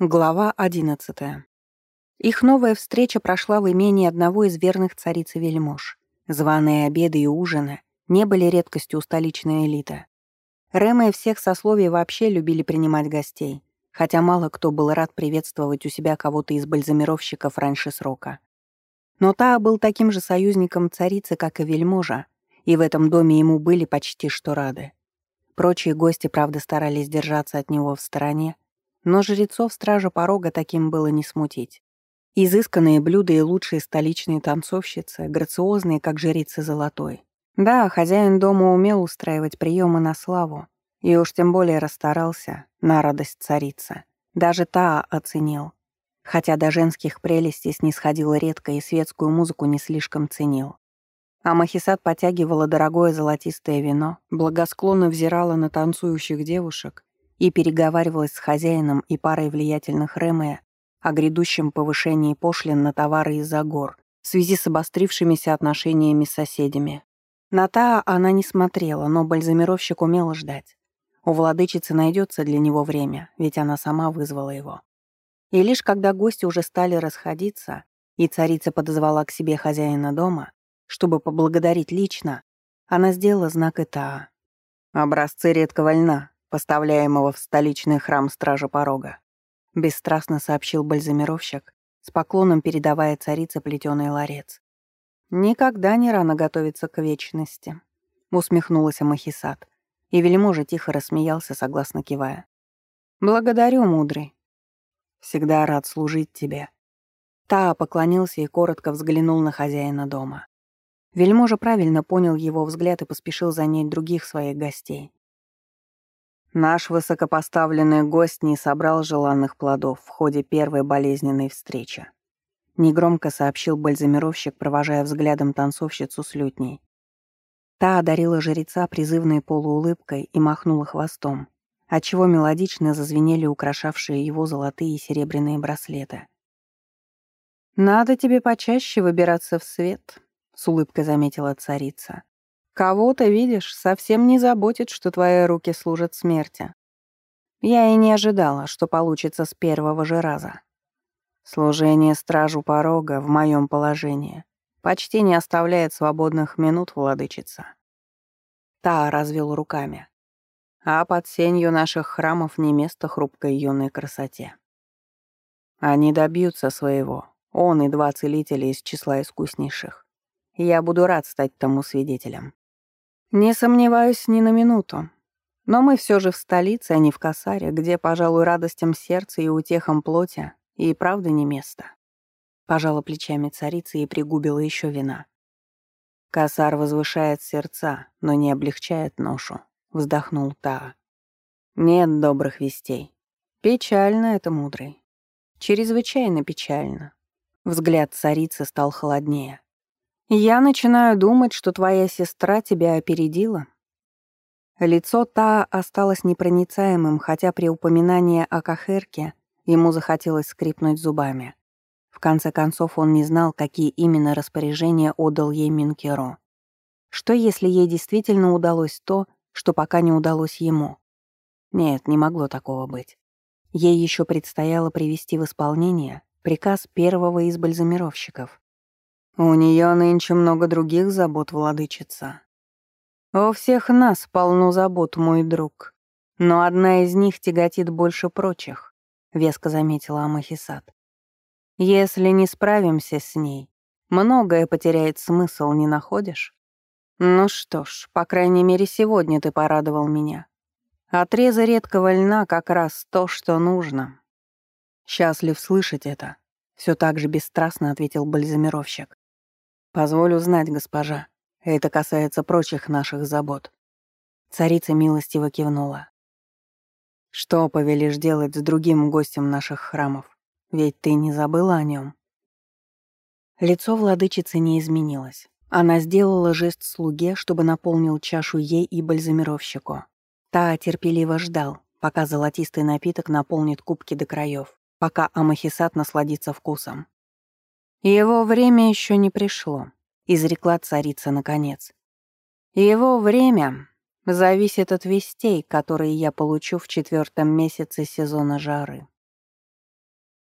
Глава одиннадцатая. Их новая встреча прошла в имении одного из верных царицы вельмож. Званые обеды и ужины не были редкостью у столичной элиты. Рэмы всех сословий вообще любили принимать гостей, хотя мало кто был рад приветствовать у себя кого-то из бальзамировщиков раньше срока. Но Таа был таким же союзником царицы, как и вельможа, и в этом доме ему были почти что рады. Прочие гости, правда, старались держаться от него в стороне, но жрецов стража порога таким было не смутить. Изысканные блюда и лучшие столичные танцовщицы, грациозные, как жрицы золотой. Да, хозяин дома умел устраивать приемы на славу, и уж тем более расстарался на радость царицы. Даже та оценил. Хотя до женских прелестей снисходил редко и светскую музыку не слишком ценил. А Махисат потягивала дорогое золотистое вино, благосклонно взирала на танцующих девушек и переговаривалась с хозяином и парой влиятельных Рэмэ о грядущем повышении пошлин на товары из-за гор в связи с обострившимися отношениями с соседями. На Таа она не смотрела, но бальзамировщик умел ждать. У владычицы найдется для него время, ведь она сама вызвала его. И лишь когда гости уже стали расходиться, и царица подозвала к себе хозяина дома, чтобы поблагодарить лично, она сделала знак Итаа. «Образцы редкого льна, поставляемого в столичный храм Стража Порога», — бесстрастно сообщил бальзамировщик, с поклоном передавая царице плетеный ларец. «Никогда не рано готовиться к вечности», — усмехнулась Махисат, и вельможа тихо рассмеялся, согласно кивая. «Благодарю, мудрый. Всегда рад служить тебе». Таа поклонился и коротко взглянул на хозяина дома. Вельможа правильно понял его взгляд и поспешил занять других своих гостей. Наш высокопоставленный гость не собрал желанных плодов в ходе первой болезненной встречи. Негромко сообщил бальзамировщик, провожая взглядом танцовщицу с лютней. Та одарила жреца призывной полуулыбкой и махнула хвостом, отчего мелодично зазвенели украшавшие его золотые и серебряные браслеты. «Надо тебе почаще выбираться в свет», — с улыбкой заметила царица. Кого-то, видишь, совсем не заботит, что твои руки служат смерти. Я и не ожидала, что получится с первого же раза. Служение стражу порога в моем положении почти не оставляет свободных минут, владычица. Та развел руками. А под сенью наших храмов не место хрупкой юной красоте. Они добьются своего, он и два целителя из числа искуснейших. Я буду рад стать тому свидетелем. «Не сомневаюсь ни на минуту. Но мы все же в столице, а не в Касаре, где, пожалуй, радостям сердца и утехам плоти и правда не место». Пожала плечами царица и пригубила еще вина. «Касар возвышает сердца, но не облегчает ношу», — вздохнул Таа. «Нет добрых вестей. Печально это, мудрый. Чрезвычайно печально». Взгляд царицы стал холоднее. «Я начинаю думать, что твоя сестра тебя опередила». Лицо Та осталось непроницаемым, хотя при упоминании о Кахерке ему захотелось скрипнуть зубами. В конце концов, он не знал, какие именно распоряжения отдал ей Минкеро. Что, если ей действительно удалось то, что пока не удалось ему? Нет, не могло такого быть. Ей еще предстояло привести в исполнение приказ первого из бальзамировщиков. У нее нынче много других забот, владычица. У всех нас полно забот, мой друг. Но одна из них тяготит больше прочих, веско заметила Амахисат. Если не справимся с ней, многое потеряет смысл, не находишь? Ну что ж, по крайней мере, сегодня ты порадовал меня. Отрезы редкого льна как раз то, что нужно. Счастлив слышать это. Все так же бесстрастно ответил бальзамировщик. «Позволю знать, госпожа. Это касается прочих наших забот». Царица милостиво кивнула. «Что повелишь делать с другим гостем наших храмов? Ведь ты не забыла о нем. Лицо владычицы не изменилось. Она сделала жест слуге, чтобы наполнил чашу ей и бальзамировщику. Та терпеливо ждал, пока золотистый напиток наполнит кубки до краев, пока Амахисат насладится вкусом. «Его время еще не пришло», — изрекла царица наконец. «Его время зависит от вестей, которые я получу в четвертом месяце сезона жары».